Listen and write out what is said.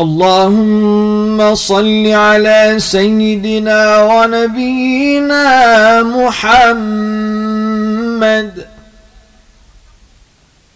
اللهم صل على سيدنا ونبينا محمد.